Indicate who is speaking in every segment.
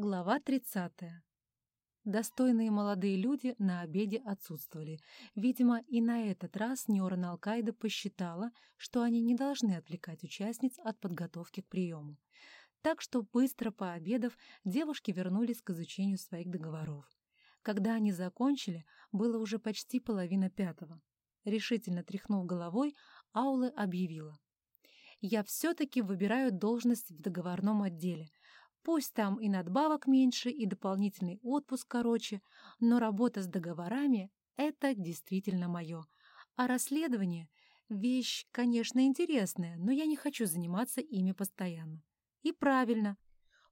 Speaker 1: Глава 30. Достойные молодые люди на обеде отсутствовали. Видимо, и на этот раз Неорана Алкаида посчитала, что они не должны отвлекать участниц от подготовки к приему. Так что, быстро пообедав, девушки вернулись к изучению своих договоров. Когда они закончили, было уже почти половина пятого. Решительно тряхнув головой, Аула объявила. «Я все-таки выбираю должность в договорном отделе. Пусть там и надбавок меньше, и дополнительный отпуск короче, но работа с договорами — это действительно мое. А расследование — вещь, конечно, интересная, но я не хочу заниматься ими постоянно. И правильно.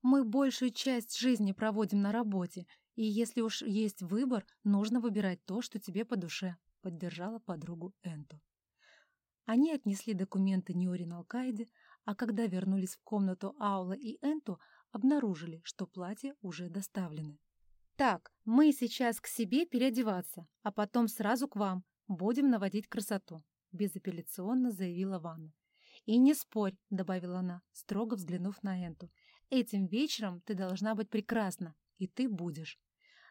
Speaker 1: Мы большую часть жизни проводим на работе, и если уж есть выбор, нужно выбирать то, что тебе по душе», — поддержала подругу Энту. Они отнесли документы Ниорин Алкаиде, а когда вернулись в комнату Аула и Энту, обнаружили, что платья уже доставлены. «Так, мы сейчас к себе переодеваться, а потом сразу к вам. Будем наводить красоту», — безапелляционно заявила Ванна. «И не спорь», — добавила она, строго взглянув на Энту. «Этим вечером ты должна быть прекрасна, и ты будешь».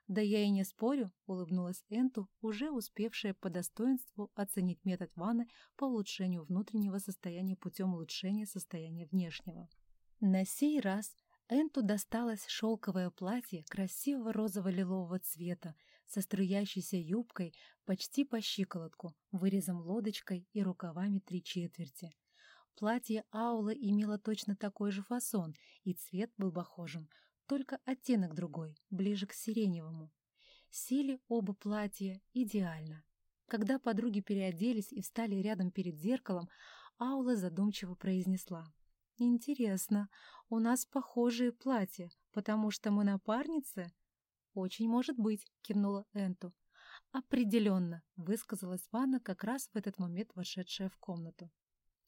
Speaker 1: «Да я и не спорю», — улыбнулась Энту, уже успевшая по достоинству оценить метод Ванны по улучшению внутреннего состояния путем улучшения состояния внешнего. На сей раз Энту досталось шелковое платье красивого розово-лилового цвета со струящейся юбкой почти по щиколотку, вырезом лодочкой и рукавами три четверти. Платье Аула имело точно такой же фасон, и цвет был похожим, только оттенок другой, ближе к сиреневому. Сели оба платья идеально. Когда подруги переоделись и встали рядом перед зеркалом, Аула задумчиво произнесла. «Интересно, у нас похожие платья, потому что мы напарницы?» «Очень может быть», — кивнула Энту. «Определенно», — высказалась Ванна, как раз в этот момент вошедшая в комнату.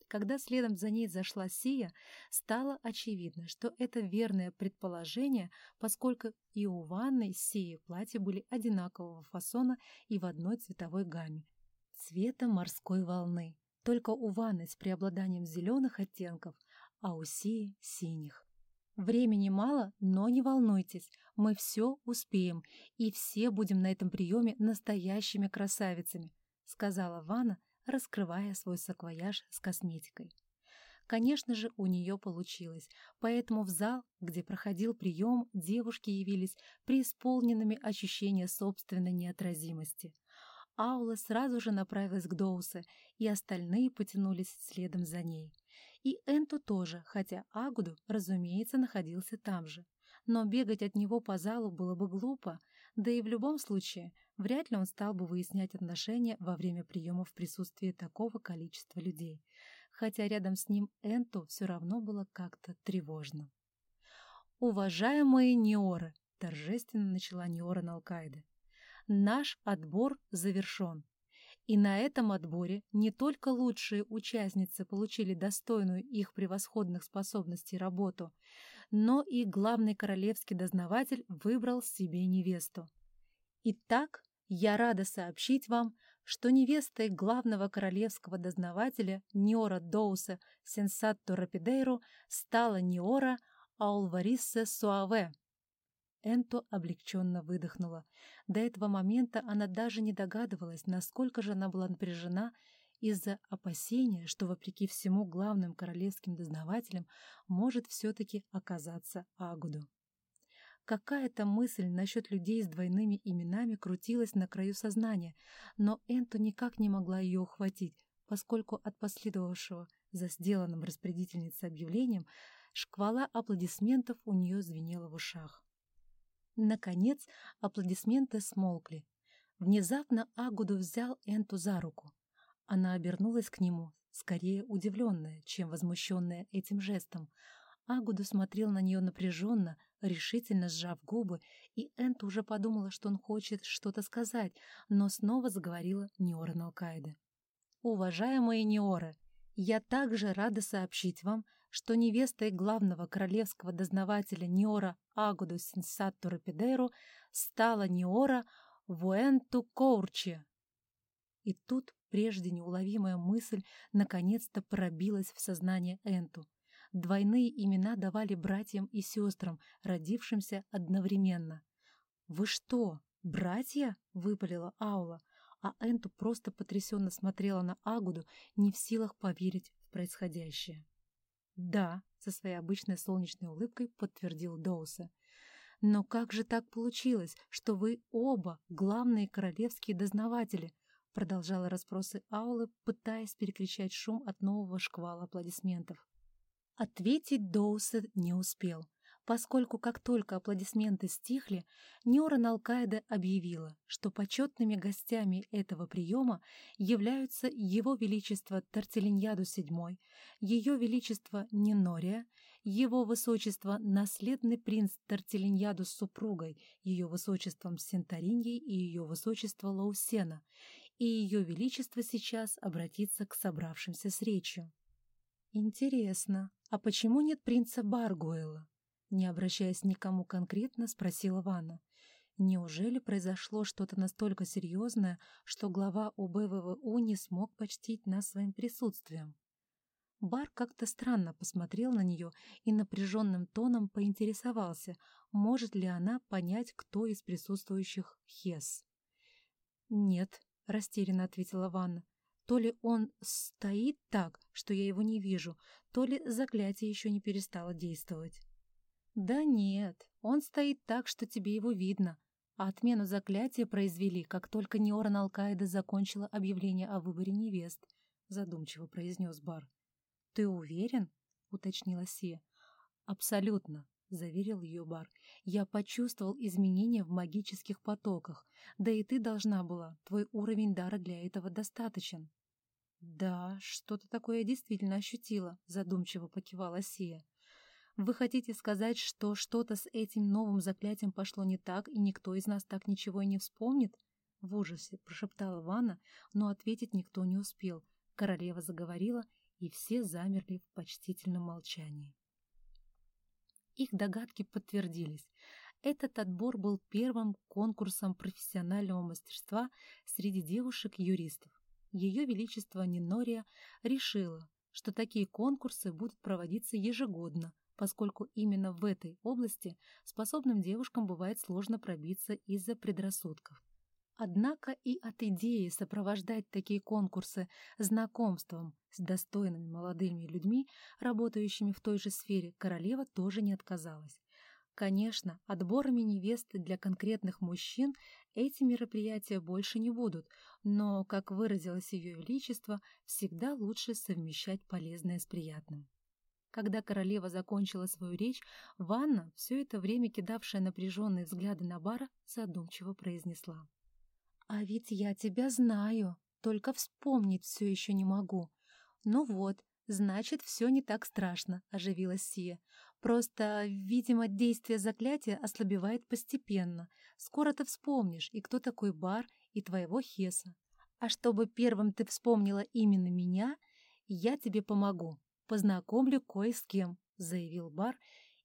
Speaker 1: Когда следом за ней зашла Сия, стало очевидно, что это верное предположение, поскольку и у Ванны и Сии платья были одинакового фасона и в одной цветовой гамме — цвета морской волны. Только у Ванны с преобладанием зеленых оттенков, а у Сии — синих. Времени мало, но не волнуйтесь, мы все успеем, и все будем на этом приеме настоящими красавицами, сказала Ванна, раскрывая свой саквояж с косметикой. Конечно же, у нее получилось, поэтому в зал, где проходил прием, девушки явились преисполненными ощущения собственной неотразимости. Аула сразу же направилась к Доусе, и остальные потянулись следом за ней. И Энту тоже, хотя Агуду, разумеется, находился там же. Но бегать от него по залу было бы глупо, да и в любом случае вряд ли он стал бы выяснять отношения во время приема в присутствии такого количества людей. Хотя рядом с ним Энту все равно было как-то тревожно. «Уважаемые Неоры!» — торжественно начала Неора Налкайда. «Наш отбор завершен. И на этом отборе не только лучшие участницы получили достойную их превосходных способностей работу, но и главный королевский дознаватель выбрал себе невесту. Итак, я рада сообщить вам, что невестой главного королевского дознавателя Ниора Доуса Сенсатто Рапидейру стала Ниора Аулвариссе Суаве. Энто облегченно выдохнула. До этого момента она даже не догадывалась, насколько же она была напряжена из-за опасения, что, вопреки всему, главным королевским дознавателем может все-таки оказаться Агуду. Какая-то мысль насчет людей с двойными именами крутилась на краю сознания, но Энто никак не могла ее ухватить, поскольку от последовавшего за сделанным распорядительницей объявлением шквала аплодисментов у нее звенела в ушах. Наконец аплодисменты смолкли. Внезапно Агуду взял Энту за руку. Она обернулась к нему, скорее удивленная, чем возмущенная этим жестом. Агуду смотрел на нее напряженно, решительно сжав губы, и Энт уже подумала, что он хочет что-то сказать, но снова заговорила Ниора Налкаиде. «Уважаемые Ниоры, я также рада сообщить вам, что невестой главного королевского дознавателя Ниора Агуду Сенсатту Рапидеру стала Ниора Вуэнту Коурчи». И тут прежде неуловимая мысль наконец-то пробилась в сознание Энту. Двойные имена давали братьям и сестрам, родившимся одновременно. «Вы что, братья?» — выпалила Аула, а Энту просто потрясенно смотрела на Агуду, не в силах поверить в происходящее. «Да», — со своей обычной солнечной улыбкой подтвердил Доуса. «Но как же так получилось, что вы оба главные королевские дознаватели?» Продолжала расспросы Аулы, пытаясь перекричать шум от нового шквала аплодисментов. Ответить Доуса не успел, поскольку как только аплодисменты стихли, Нюран Алкаида объявила, что почетными гостями этого приема являются Его Величество Тартелиньяду VII, Ее Величество Нинория, Его Высочество наследный принц Тартелиньяду с супругой, Ее Высочеством Сентариньей и Ее Высочество Лаусена, и Ее Величество сейчас обратится к собравшимся с речью. «Интересно, а почему нет принца Баргуэла?» Не обращаясь никому конкретно, спросила Ванна. Неужели произошло что-то настолько серьезное, что глава УБВВУ не смог почтить нас своим присутствием? Бар как-то странно посмотрел на нее и напряженным тоном поинтересовался, может ли она понять, кто из присутствующих Хес. «Нет», — растерянно ответила Ванна. То ли он стоит так, что я его не вижу, то ли заклятие еще не перестало действовать. Да нет, он стоит так, что тебе его видно. Отмену заклятия произвели, как только Неоран Алкаида закончила объявление о выборе невест, задумчиво произнес Бар. Ты уверен? уточнила Сия. Абсолютно, — заверил ее Бар. «Я почувствовал изменения в магических потоках. Да и ты должна была. Твой уровень дара для этого достаточен». «Да, что-то такое я действительно ощутила», — задумчиво покивала Сия. «Вы хотите сказать, что что-то с этим новым заклятием пошло не так, и никто из нас так ничего и не вспомнит?» В ужасе прошептала Ванна, но ответить никто не успел. Королева заговорила, и все замерли в почтительном молчании. Их догадки подтвердились. Этот отбор был первым конкурсом профессионального мастерства среди девушек-юристов. Ее Величество Нинория решила, что такие конкурсы будут проводиться ежегодно, поскольку именно в этой области способным девушкам бывает сложно пробиться из-за предрассудков. Однако и от идеи сопровождать такие конкурсы знакомством с достойными молодыми людьми, работающими в той же сфере, королева тоже не отказалась. Конечно, отборами невесты для конкретных мужчин эти мероприятия больше не будут, но, как выразилось Ее Величество, всегда лучше совмещать полезное с приятным. Когда королева закончила свою речь, Ванна, все это время кидавшая напряженные взгляды на Бара, задумчиво произнесла. «А ведь я тебя знаю, только вспомнить все еще не могу. Ну вот, значит, все не так страшно», — оживилась Сия. Просто, видимо, действие заклятия ослабевает постепенно. Скоро ты вспомнишь, и кто такой Бар, и твоего Хеса. А чтобы первым ты вспомнила именно меня, я тебе помогу. Познакомлю кое с кем, — заявил Бар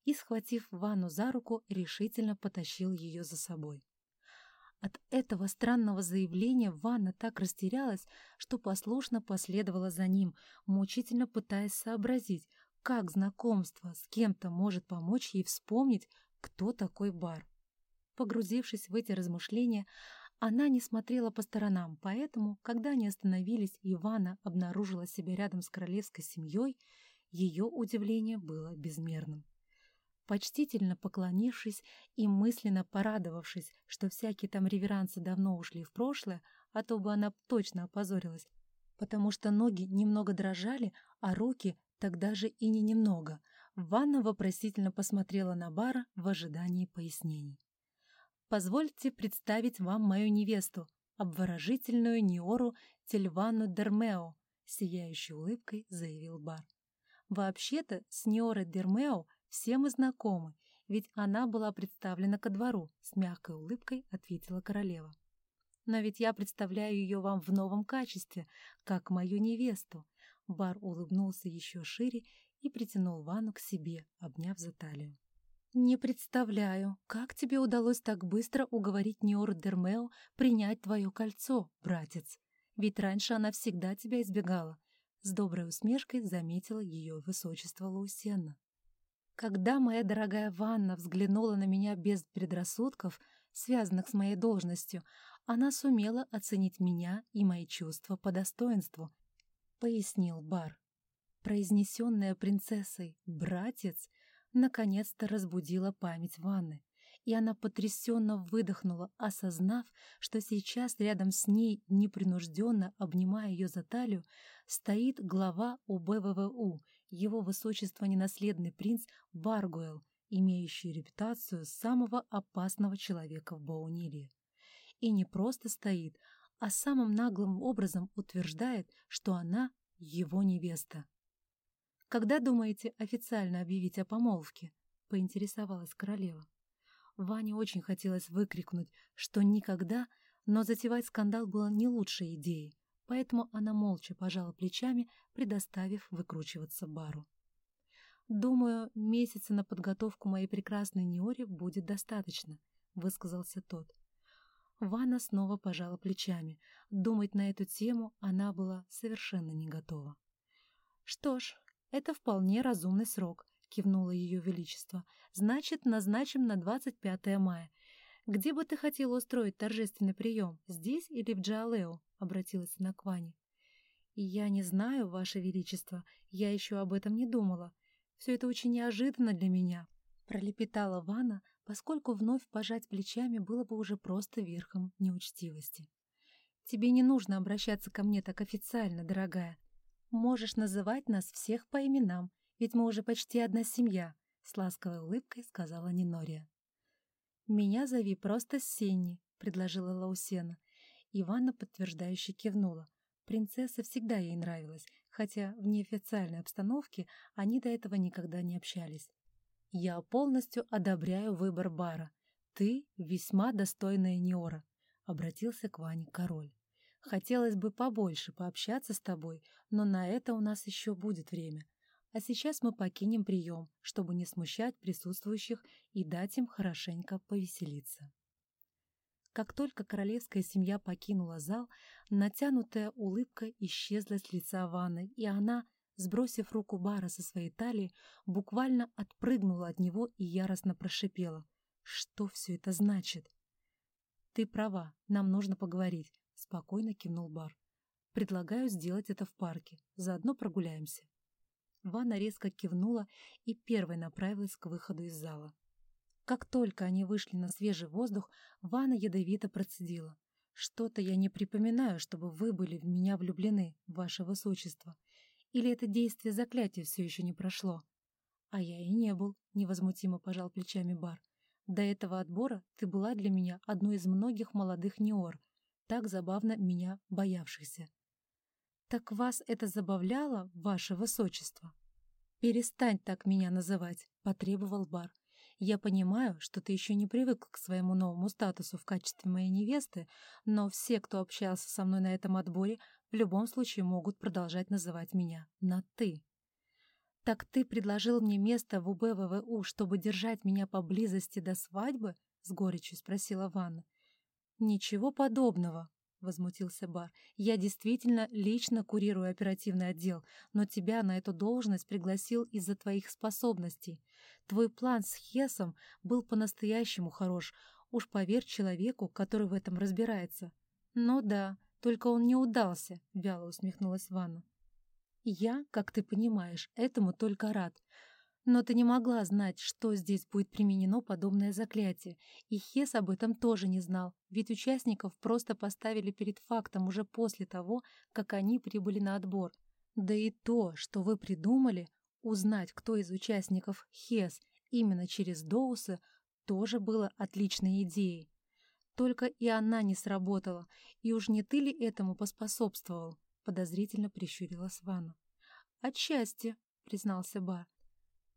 Speaker 1: и, схватив Ванну за руку, решительно потащил ее за собой. От этого странного заявления Ванна так растерялась, что послушно последовала за ним, мучительно пытаясь сообразить, как знакомство с кем-то может помочь ей вспомнить, кто такой Бар? Погрузившись в эти размышления, она не смотрела по сторонам, поэтому, когда они остановились, Ивана обнаружила себя рядом с королевской семьей, ее удивление было безмерным. Почтительно поклонившись и мысленно порадовавшись, что всякие там реверансы давно ушли в прошлое, а то бы она точно опозорилась, потому что ноги немного дрожали, а руки Тогда же и не немного. Ванна вопросительно посмотрела на Бара в ожидании пояснений. «Позвольте представить вам мою невесту, обворожительную Неору Тельвану Дермео», сияющей улыбкой заявил Бар. «Вообще-то с Неорой Дермео все мы знакомы, ведь она была представлена ко двору», с мягкой улыбкой ответила королева. «Но ведь я представляю ее вам в новом качестве, как мою невесту. Бар улыбнулся еще шире и притянул Ванну к себе, обняв за талию. «Не представляю, как тебе удалось так быстро уговорить Ниору Дермео принять твое кольцо, братец. Ведь раньше она всегда тебя избегала», С доброй усмешкой заметила ее высочество Лаусенна. Когда моя дорогая Ванна взглянула на меня без предрассудков, связанных с моей должностью, она сумела оценить меня и мои чувства по достоинству, пояснил Бар. Произнесенная принцессой «братец» наконец-то разбудила память Ванны, и она потрясенно выдохнула, осознав, что сейчас рядом с ней, непринужденно обнимая ее за талию, стоит глава УБВВУ, его высочество ненаследный принц Баргуэл, имеющий репутацию самого опасного человека в Баунилии. И не просто стоит, а самым наглым образом утверждает, что она его невеста. «Когда думаете официально объявить о помолвке?» — поинтересовалась королева. Ване очень хотелось выкрикнуть, что никогда, но затевать скандал было не лучшей идеей, поэтому она молча пожала плечами, предоставив выкручиваться бару. «Думаю, месяца на подготовку моей прекрасной Неори будет достаточно», — высказался тот. Ванна снова пожала плечами. Думать на эту тему она была совершенно не готова. «Что ж, это вполне разумный срок», — кивнуло Ее Величество. «Значит, назначим на 25 мая. Где бы ты хотела устроить торжественный прием, здесь или в Джалео?» — обратилась она к Ване. «Я не знаю, Ваше Величество, я еще об этом не думала. Все это очень неожиданно для меня», — пролепетала Вана, поскольку вновь пожать плечами было бы уже просто верхом неучтивости. «Тебе не нужно обращаться ко мне так официально, дорогая. Можешь называть нас всех по именам, ведь мы уже почти одна семья», — с ласковой улыбкой сказала Нинория. «Меня зови просто Сенни», — предложила Лаусена. Иванна подтверждающе кивнула. Принцесса всегда ей нравилась, хотя в неофициальной обстановке они до этого никогда не общались. «Я полностью одобряю выбор бара. Ты весьма достойная Неора», — обратился к Ване король. «Хотелось бы побольше пообщаться с тобой, но на это у нас еще будет время. А сейчас мы покинем прием, чтобы не смущать присутствующих и дать им хорошенько повеселиться». Как только королевская семья покинула зал, натянутая улыбка исчезла с лица Ванны, и она, сбросив руку Бара со своей талии, буквально отпрыгнула от него и яростно прошипела. «Что все это значит?» «Ты права, нам нужно поговорить», — спокойно кивнул Бар. «Предлагаю сделать это в парке, заодно прогуляемся». Ванна резко кивнула и первой направилась к выходу из зала. Как только они вышли на свежий воздух, Ванна ядовито процедила. «Что-то я не припоминаю, чтобы вы были в меня влюблены, ваше высочество. Или это действие заклятия все еще не прошло?» «А я и не был», — невозмутимо пожал плечами Бар. «До этого отбора ты была для меня одной из многих молодых неор, так забавно меня боявшихся». «Так вас это забавляло, ваше высочество?» «Перестань так меня называть», — потребовал Бар. Я понимаю, что ты еще не привык к своему новому статусу в качестве моей невесты, но все, кто общался со мной на этом отборе, в любом случае могут продолжать называть меня на «ты». «Так ты предложил мне место в УБВВУ, чтобы держать меня поблизости до свадьбы?» — с горечью спросила Ванна. «Ничего подобного», возмутился Бар. «Я действительно лично курирую оперативный отдел, но тебя на эту должность пригласил из-за твоих способностей. Твой план с Хесом был по-настоящему хорош, уж поверь человеку, который в этом разбирается». «Ну да, только он не удался», — вяло усмехнулась Ванна. «Я, как ты понимаешь, этому только рад. Но ты не могла знать, что здесь будет применено подобное заклятие, и Хес об этом тоже не знал, ведь участников просто поставили перед фактом уже после того, как они прибыли на отбор. Да и то, что вы придумали, узнать, кто из участников Хес именно через Доуса, тоже было отличной идеей. Только и она не сработала, и уж не ты ли этому поспособствовал? Подозрительно прищурила Свана. «Отчасти», — признался Бар.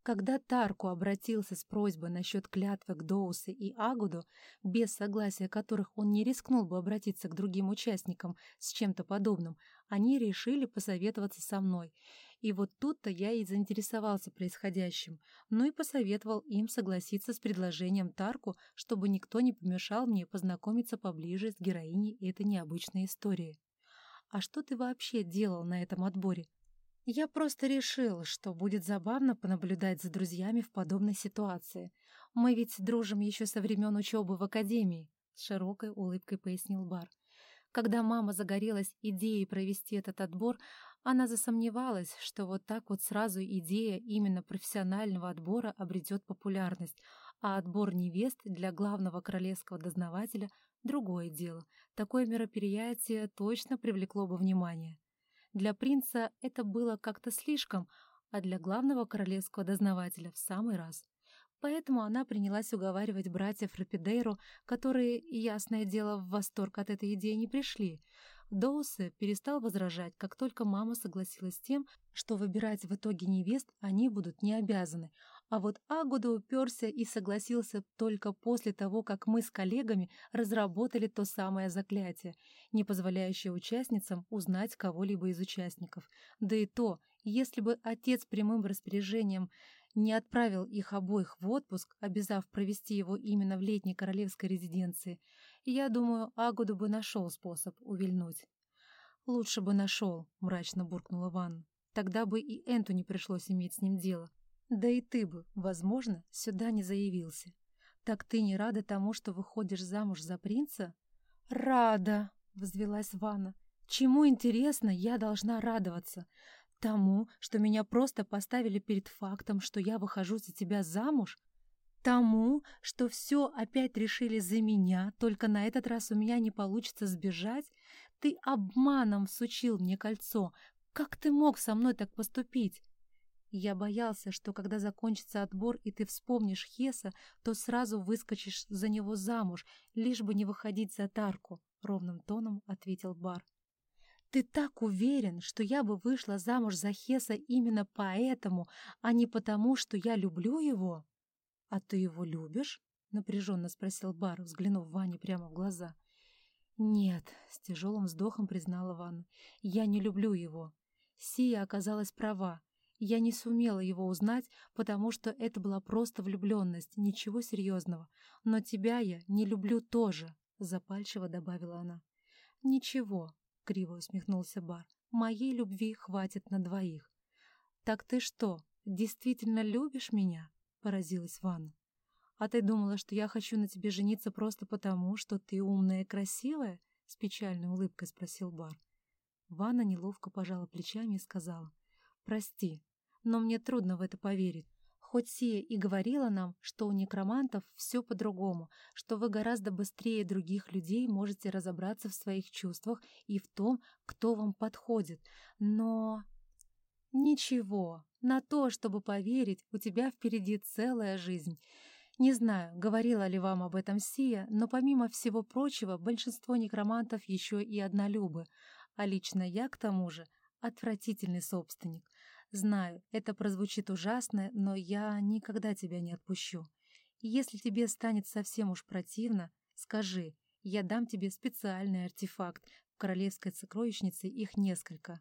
Speaker 1: Когда Тарку обратился с просьбой насчет клятвы к Доусе и Агуду, без согласия которых он не рискнул бы обратиться к другим участникам с чем-то подобным, они решили посоветоваться со мной. И вот тут-то я и заинтересовался происходящим, ну и посоветовал им согласиться с предложением Тарку, чтобы никто не помешал мне познакомиться поближе с героиней этой необычной истории. «А что ты вообще делал на этом отборе?» Я просто решил, что будет забавно понаблюдать за друзьями в подобной ситуации. Мы ведь дружим еще со времен учебы в академии, — с широкой улыбкой пояснил Бар. Когда мама загорелась идеей провести этот отбор, она засомневалась, что вот так вот сразу идея именно профессионального отбора обретет популярность, а отбор невест для главного королевского дознавателя — другое дело. Такое мероприятие точно привлекло бы внимание. Для принца это было как-то слишком, а для главного королевского дознавателя в самый раз. Поэтому она принялась уговаривать братьев Рапидейру, которые, ясное дело, в восторг от этой идеи не пришли. Доусы перестал возражать, как только мама согласилась с тем, что выбирать в итоге невест они будут не обязаны, а вот Агуда уперся и согласился только после того, как мы с коллегами разработали то самое заклятие, не позволяющее участницам узнать кого-либо из участников. Да и то, если бы отец прямым распоряжением не отправил их обоих в отпуск, обязав провести его именно в летней королевской резиденции, я думаю, Агуду бы нашел способ увильнуть. «Лучше бы нашел», — мрачно буркнула Ван. «Тогда бы и Энту не пришлось иметь с ним дело. Да и ты бы, возможно, сюда не заявился. Так ты не рада тому, что выходишь замуж за принца? Рада, взвелась Ванна. Чему, интересно, я должна радоваться? Тому, что меня просто поставили перед фактом, что я выхожу за тебя замуж? Тому, что все опять решили за меня, только на этот раз у меня не получится сбежать? Ты обманом всучил мне кольцо. Как ты мог со мной так поступить? Я боялся, что когда закончится отбор и ты вспомнишь Хеса, то сразу выскочишь за него замуж, лишь бы не выходить за Тарку, — ровным тоном ответил Бар. Ты так уверен, что я бы вышла замуж за Хеса именно поэтому, а не потому, что я люблю его? — А ты его любишь? — напряженно спросил Бар, взглянув Ване прямо в глаза. — Нет, — с тяжелым вздохом признала Ванна, — я не люблю его. Сия оказалась права. Я не сумела его узнать, потому что это была просто влюбленность, ничего серьезного. Но тебя я не люблю тоже, — запальчиво добавила она. Ничего, — криво усмехнулся Бар, — моей любви хватит на двоих. Так ты что, действительно любишь меня? — поразилась Ванна. «А ты думала, что я хочу на тебе жениться просто потому, что ты умная и красивая?» — с печальной улыбкой спросил Бар. Ванна неловко пожала плечами и сказала. «Прости, но мне трудно в это поверить. Хоть Сия и говорила нам, что у некромантов все по-другому, что вы гораздо быстрее других людей можете разобраться в своих чувствах и в том, кто вам подходит, но... Ничего, на то, чтобы поверить, у тебя впереди целая жизнь. Не знаю, говорила ли вам об этом Сия, но помимо всего прочего, большинство некромантов еще и однолюбы, а лично я, к тому же, отвратительный собственник. Знаю, это прозвучит ужасно, но я никогда тебя не отпущу. если тебе станет совсем уж противно, скажи, я дам тебе специальный артефакт. В королевской сокровищнице их несколько.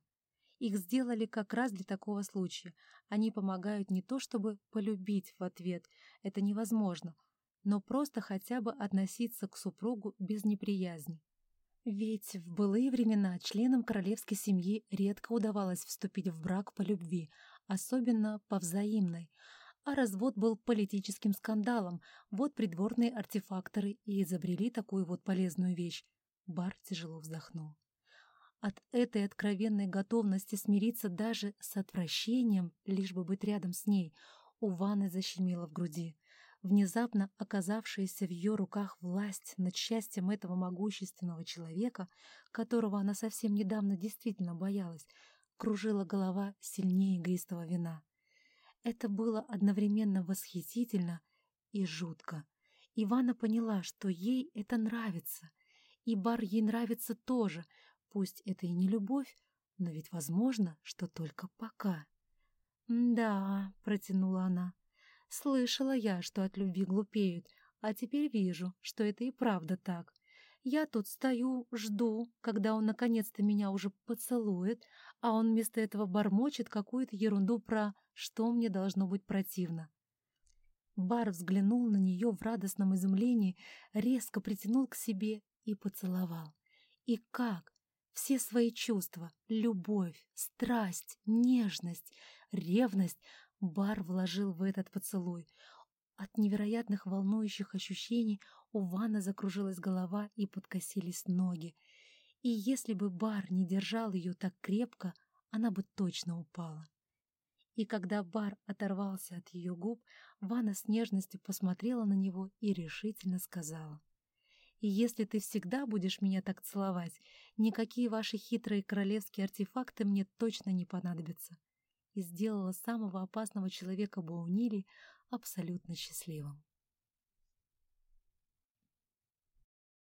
Speaker 1: Их сделали как раз для такого случая. Они помогают не то чтобы полюбить в ответ, это невозможно, но просто хотя бы относиться к супругу без неприязни. Ведь в былые времена членам королевской семьи редко удавалось вступить в брак по любви, особенно по взаимной, а развод был политическим скандалом, вот придворные артефакторы и изобрели такую вот полезную вещь. Бар тяжело вздохнул. От этой откровенной готовности смириться даже с отвращением, лишь бы быть рядом с ней, у Ванны защемило в груди. Внезапно оказавшаяся в ее руках власть над счастьем этого могущественного человека, которого она совсем недавно действительно боялась, кружила голова сильнее игристого вина. Это было одновременно восхитительно и жутко. Ивана поняла, что ей это нравится, и бар ей нравится тоже, пусть это и не любовь, но ведь возможно, что только пока. «Да», — протянула она, — Слышала я, что от любви глупеют, а теперь вижу, что это и правда так. Я тут стою, жду, когда он наконец-то меня уже поцелует, а он вместо этого бормочет какую-то ерунду про «что мне должно быть противно». Бар взглянул на нее в радостном изумлении, резко притянул к себе и поцеловал. И как? Все свои чувства — любовь, страсть, нежность, ревность — Бар вложил в этот поцелуй. От невероятных волнующих ощущений у Ванны закружилась голова и подкосились ноги. И если бы Бар не держал ее так крепко, она бы точно упала. И когда Бар оторвался от ее губ, Ванна с нежностью посмотрела на него и решительно сказала. «И если ты всегда будешь меня так целовать, никакие ваши хитрые королевские артефакты мне точно не понадобятся». И сделала самого опасного человека Баунили абсолютно счастливым.